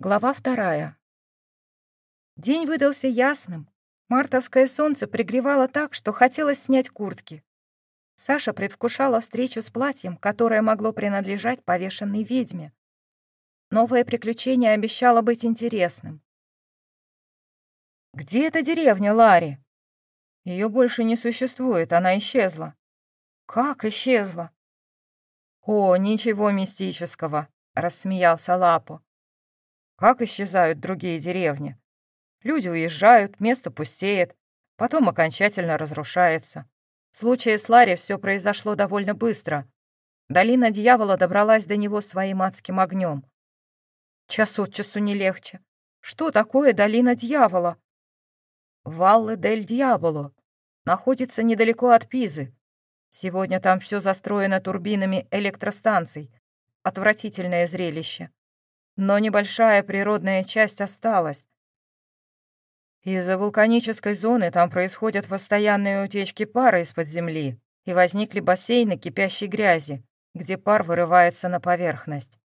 Глава вторая. День выдался ясным. Мартовское солнце пригревало так, что хотелось снять куртки. Саша предвкушала встречу с платьем, которое могло принадлежать повешенной ведьме. Новое приключение обещало быть интересным. «Где эта деревня, Ларри?» Ее больше не существует, она исчезла. «Как исчезла?» «О, ничего мистического», — рассмеялся Лапо. Как исчезают другие деревни? Люди уезжают, место пустеет, потом окончательно разрушается. В случае с Ларри все произошло довольно быстро. Долина дьявола добралась до него своим адским огнем. Час от часу не легче. Что такое долина дьявола? Валле дель Дьяволо находится недалеко от Пизы. Сегодня там все застроено турбинами электростанций. Отвратительное зрелище но небольшая природная часть осталась. Из-за вулканической зоны там происходят постоянные утечки пара из-под земли, и возникли бассейны кипящей грязи, где пар вырывается на поверхность.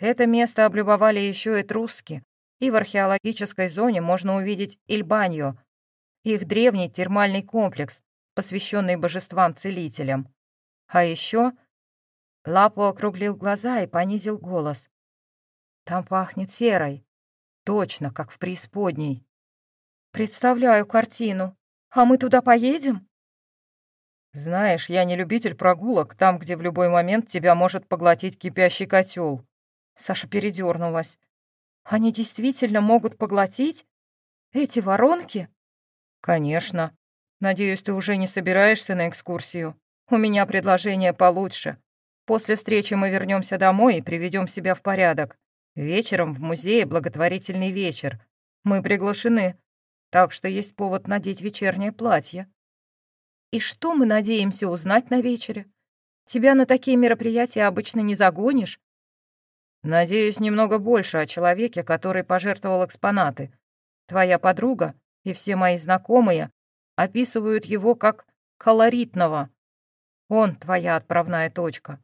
Это место облюбовали еще и труски, и в археологической зоне можно увидеть Ильбаньо, их древний термальный комплекс, посвященный божествам-целителям. А еще Лапо округлил глаза и понизил голос. Там пахнет серой. Точно, как в преисподней. Представляю картину. А мы туда поедем? Знаешь, я не любитель прогулок там, где в любой момент тебя может поглотить кипящий котел. Саша передернулась. Они действительно могут поглотить? Эти воронки? Конечно. Надеюсь, ты уже не собираешься на экскурсию. У меня предложение получше. После встречи мы вернемся домой и приведем себя в порядок. Вечером в музее благотворительный вечер. Мы приглашены, так что есть повод надеть вечернее платье. И что мы надеемся узнать на вечере? Тебя на такие мероприятия обычно не загонишь. Надеюсь, немного больше о человеке, который пожертвовал экспонаты. Твоя подруга и все мои знакомые описывают его как колоритного. Он твоя отправная точка.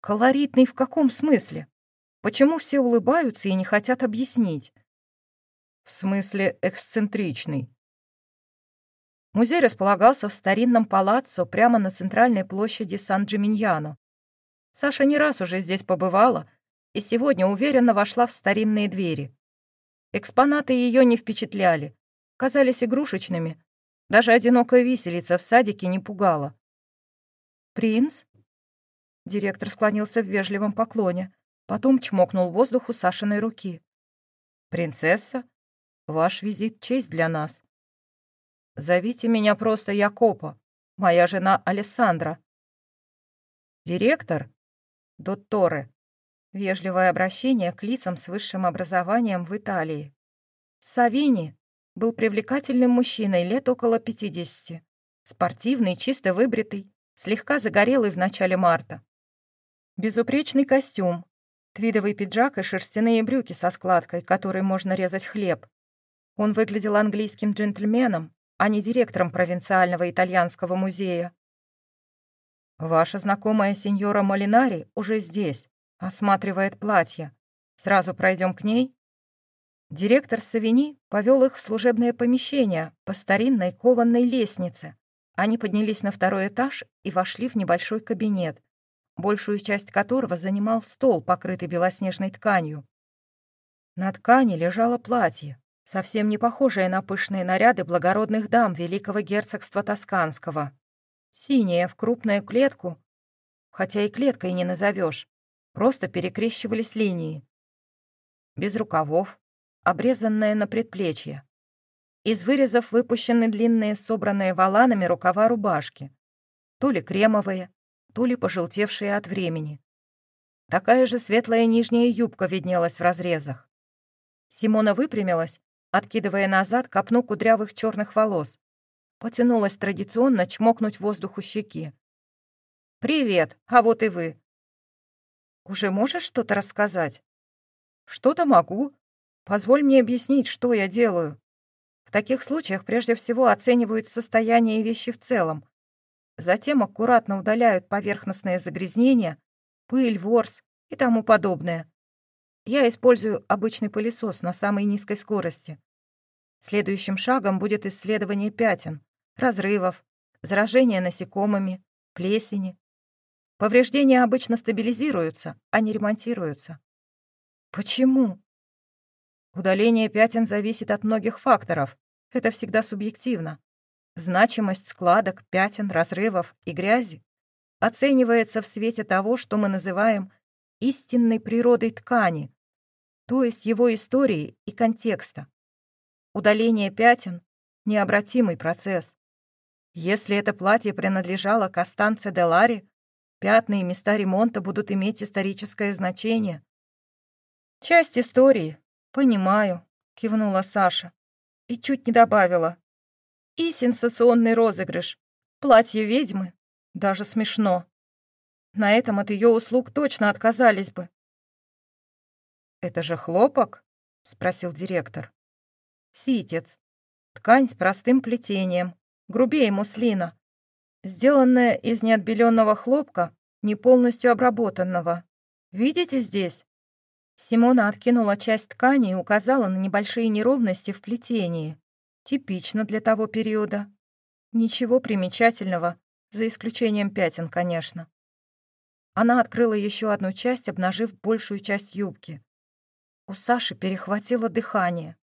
Колоритный в каком смысле? Почему все улыбаются и не хотят объяснить? В смысле эксцентричный. Музей располагался в старинном палаццо прямо на центральной площади Сан-Джиминьяно. Саша не раз уже здесь побывала и сегодня уверенно вошла в старинные двери. Экспонаты ее не впечатляли, казались игрушечными. Даже одинокая виселица в садике не пугала. «Принц?» Директор склонился в вежливом поклоне. Потом чмокнул воздуху Сашиной руки. «Принцесса, ваш визит — честь для нас. Зовите меня просто Якопо, моя жена Алессандра». «Директор?» «Дотторе». Вежливое обращение к лицам с высшим образованием в Италии. Савини был привлекательным мужчиной лет около 50, спортивный, чисто выбритый, слегка загорелый в начале марта. Безупречный костюм, Твидовый пиджак и шерстяные брюки со складкой, которой можно резать хлеб. Он выглядел английским джентльменом, а не директором провинциального итальянского музея. «Ваша знакомая сеньора Молинари уже здесь, осматривает платье. Сразу пройдем к ней?» Директор Савини повел их в служебное помещение по старинной кованной лестнице. Они поднялись на второй этаж и вошли в небольшой кабинет, большую часть которого занимал стол, покрытый белоснежной тканью. На ткани лежало платье, совсем не похожее на пышные наряды благородных дам Великого Герцогства Тосканского. Синее, в крупную клетку, хотя и клеткой не назовешь, просто перекрещивались линии. Без рукавов, обрезанное на предплечье. Из вырезов выпущены длинные, собранные валанами рукава рубашки. То ли кремовые, то ли пожелтевшие от времени. Такая же светлая нижняя юбка виднелась в разрезах. Симона выпрямилась, откидывая назад копну кудрявых черных волос. Потянулась традиционно чмокнуть воздух у щеки. «Привет, а вот и вы». «Уже можешь что-то рассказать?» «Что-то могу. Позволь мне объяснить, что я делаю. В таких случаях прежде всего оценивают состояние вещи в целом, Затем аккуратно удаляют поверхностные загрязнения, пыль, ворс и тому подобное. Я использую обычный пылесос на самой низкой скорости. Следующим шагом будет исследование пятен, разрывов, заражения насекомыми, плесени. Повреждения обычно стабилизируются, а не ремонтируются. Почему? Удаление пятен зависит от многих факторов. Это всегда субъективно. Значимость складок, пятен, разрывов и грязи оценивается в свете того, что мы называем истинной природой ткани, то есть его истории и контекста. Удаление пятен — необратимый процесс. Если это платье принадлежало Костанце де Ларе, пятна и места ремонта будут иметь историческое значение. «Часть истории, понимаю», — кивнула Саша и чуть не добавила. «И сенсационный розыгрыш. Платье ведьмы. Даже смешно. На этом от ее услуг точно отказались бы». «Это же хлопок?» — спросил директор. «Ситец. Ткань с простым плетением, грубее муслина, сделанная из неотбеленного хлопка, не полностью обработанного. Видите здесь? Симона откинула часть ткани и указала на небольшие неровности в плетении. Типично для того периода. Ничего примечательного, за исключением пятен, конечно. Она открыла еще одну часть, обнажив большую часть юбки. У Саши перехватило дыхание.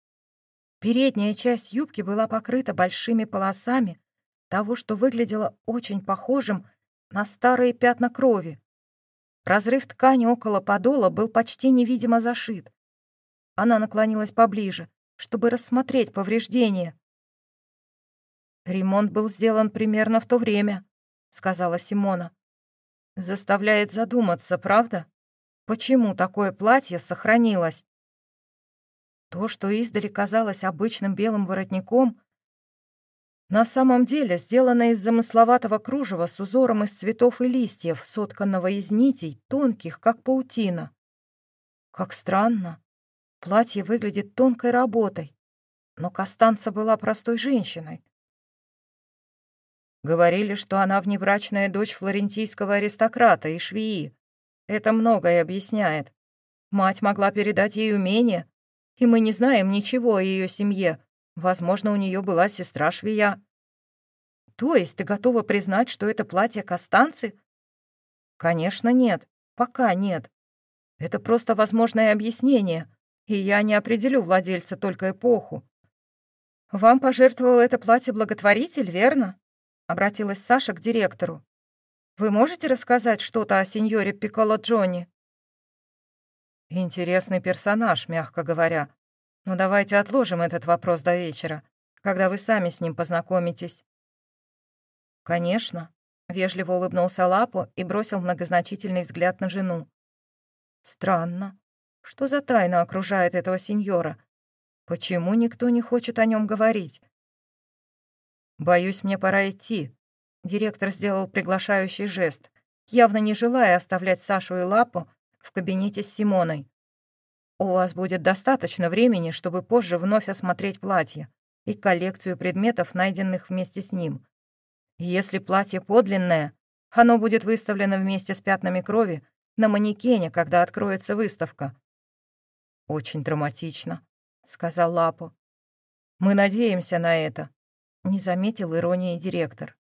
Передняя часть юбки была покрыта большими полосами того, что выглядело очень похожим на старые пятна крови. Разрыв ткани около подола был почти невидимо зашит. Она наклонилась поближе, чтобы рассмотреть повреждения. «Ремонт был сделан примерно в то время», — сказала Симона. «Заставляет задуматься, правда? Почему такое платье сохранилось?» То, что издали казалось обычным белым воротником, на самом деле сделано из замысловатого кружева с узором из цветов и листьев, сотканного из нитей, тонких, как паутина. Как странно. Платье выглядит тонкой работой, но Костанца была простой женщиной. Говорили, что она внебрачная дочь флорентийского аристократа и швеи. Это многое объясняет. Мать могла передать ей умение, и мы не знаем ничего о ее семье. Возможно, у нее была сестра-швея. То есть ты готова признать, что это платье Костанцы? Конечно, нет. Пока нет. Это просто возможное объяснение, и я не определю владельца только эпоху. Вам пожертвовал это платье благотворитель, верно? Обратилась Саша к директору. Вы можете рассказать что-то о сеньоре Пикколо Джонни? Интересный персонаж, мягко говоря. Но давайте отложим этот вопрос до вечера, когда вы сами с ним познакомитесь. Конечно, вежливо улыбнулся Лапо и бросил многозначительный взгляд на жену. Странно. Что за тайна окружает этого сеньора? Почему никто не хочет о нем говорить? Боюсь, мне пора идти. Директор сделал приглашающий жест, явно не желая оставлять Сашу и Лапу в кабинете с Симоной. «У вас будет достаточно времени, чтобы позже вновь осмотреть платье и коллекцию предметов, найденных вместе с ним. Если платье подлинное, оно будет выставлено вместе с пятнами крови на манекене, когда откроется выставка». «Очень драматично», — сказал Лапо. «Мы надеемся на это», — не заметил иронии директор.